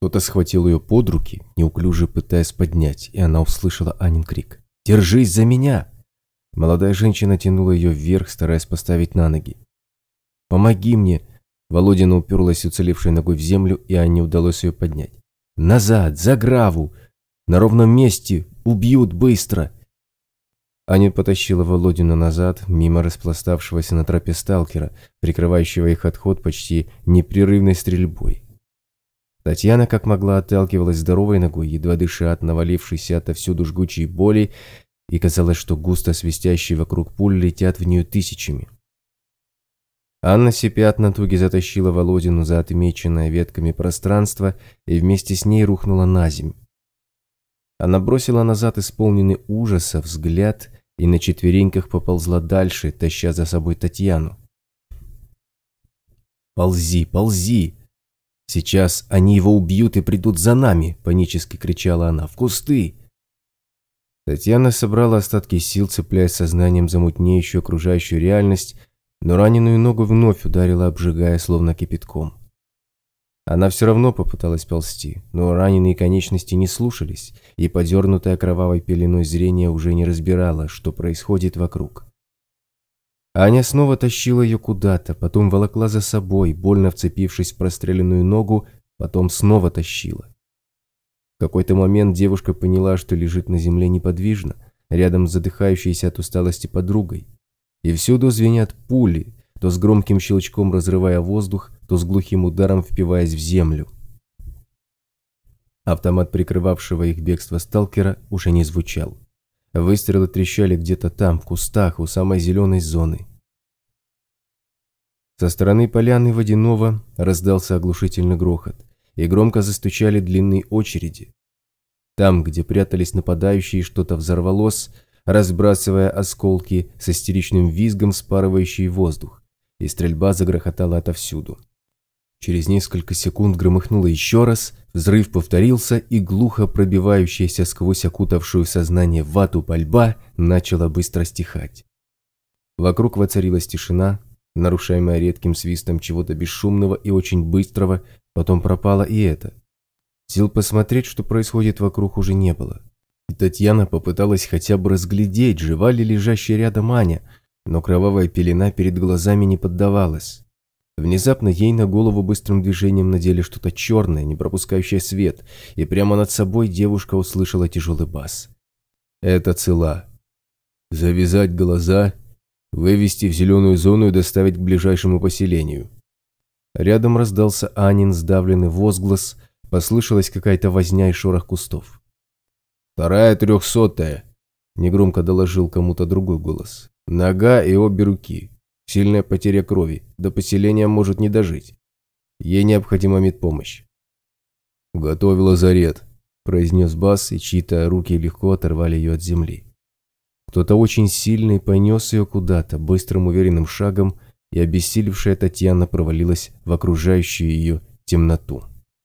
Кто-то схватил ее под руки, неуклюже пытаясь поднять, и она услышала Анин крик. «Держись за меня!» Молодая женщина тянула ее вверх, стараясь поставить на ноги. «Помоги мне!» Володина уперлась уцелевшей ногой в землю, и Анне удалось ее поднять. «Назад! За граву! На ровном месте! Убьют быстро!» Аня потащила Володину назад, мимо распластавшегося на тропе сталкера, прикрывающего их отход почти непрерывной стрельбой. Татьяна как могла отталкивалась здоровой ногой, едва дыша от навалившейся отовсюду жгучей боли, и казалось, что густо свистящие вокруг пуль летят в нее тысячами. Анна сипят на туге затащила Володину за отмеченное ветками пространство и вместе с ней рухнула на земь. Она бросила назад исполненный ужаса взгляд и на четвереньках поползла дальше, таща за собой Татьяну. «Ползи, ползи!» «Сейчас они его убьют и придут за нами!» – панически кричала она. «В кусты!» Татьяна собрала остатки сил, цепляясь сознанием за мутнеющую окружающую реальность, но раненую ногу вновь ударила, обжигая, словно кипятком. Она все равно попыталась ползти, но раненые конечности не слушались, и подернутая кровавой пеленой зрение уже не разбирала, что происходит вокруг. Аня снова тащила ее куда-то, потом волокла за собой, больно вцепившись в простреленную ногу, потом снова тащила. В какой-то момент девушка поняла, что лежит на земле неподвижно, рядом с задыхающейся от усталости подругой. И всюду звенят пули, то с громким щелчком разрывая воздух, то с глухим ударом впиваясь в землю. Автомат, прикрывавшего их бегство сталкера, уже не звучал. Выстрелы трещали где-то там, в кустах, у самой зеленой зоны. Со стороны поляны водяного раздался оглушительный грохот, и громко застучали длинные очереди. Там, где прятались нападающие, что-то взорвалось, разбрасывая осколки с истеричным визгом, спарывающий воздух, и стрельба загрохотала отовсюду. Через несколько секунд громыхнуло еще раз, взрыв повторился, и глухо пробивающаяся сквозь окутавшую сознание вату пальба начала быстро стихать. Вокруг воцарилась тишина, нарушаемая редким свистом чего-то бесшумного и очень быстрого, потом пропало и это. Сил посмотреть, что происходит вокруг, уже не было. И Татьяна попыталась хотя бы разглядеть, жива ли лежащая рядом Аня, но кровавая пелена перед глазами не поддавалась. Внезапно ей на голову быстрым движением надели что-то черное, не пропускающее свет, и прямо над собой девушка услышала тяжелый бас. «Это цела. Завязать глаза, вывести в зеленую зону и доставить к ближайшему поселению». Рядом раздался Анин сдавленный возглас, послышалась какая-то возня и шорох кустов. «Вторая трехсотая», – негромко доложил кому-то другой голос. «Нога и обе руки. Сильная потеря крови. До поселения может не дожить. Ей необходима медпомощь. «Готовила лазарет», – произнес Бас, и чьи-то руки легко оторвали ее от земли. Кто-то очень сильный понес ее куда-то, быстрым уверенным шагом, и обессилевшая Татьяна провалилась в окружающую ее темноту.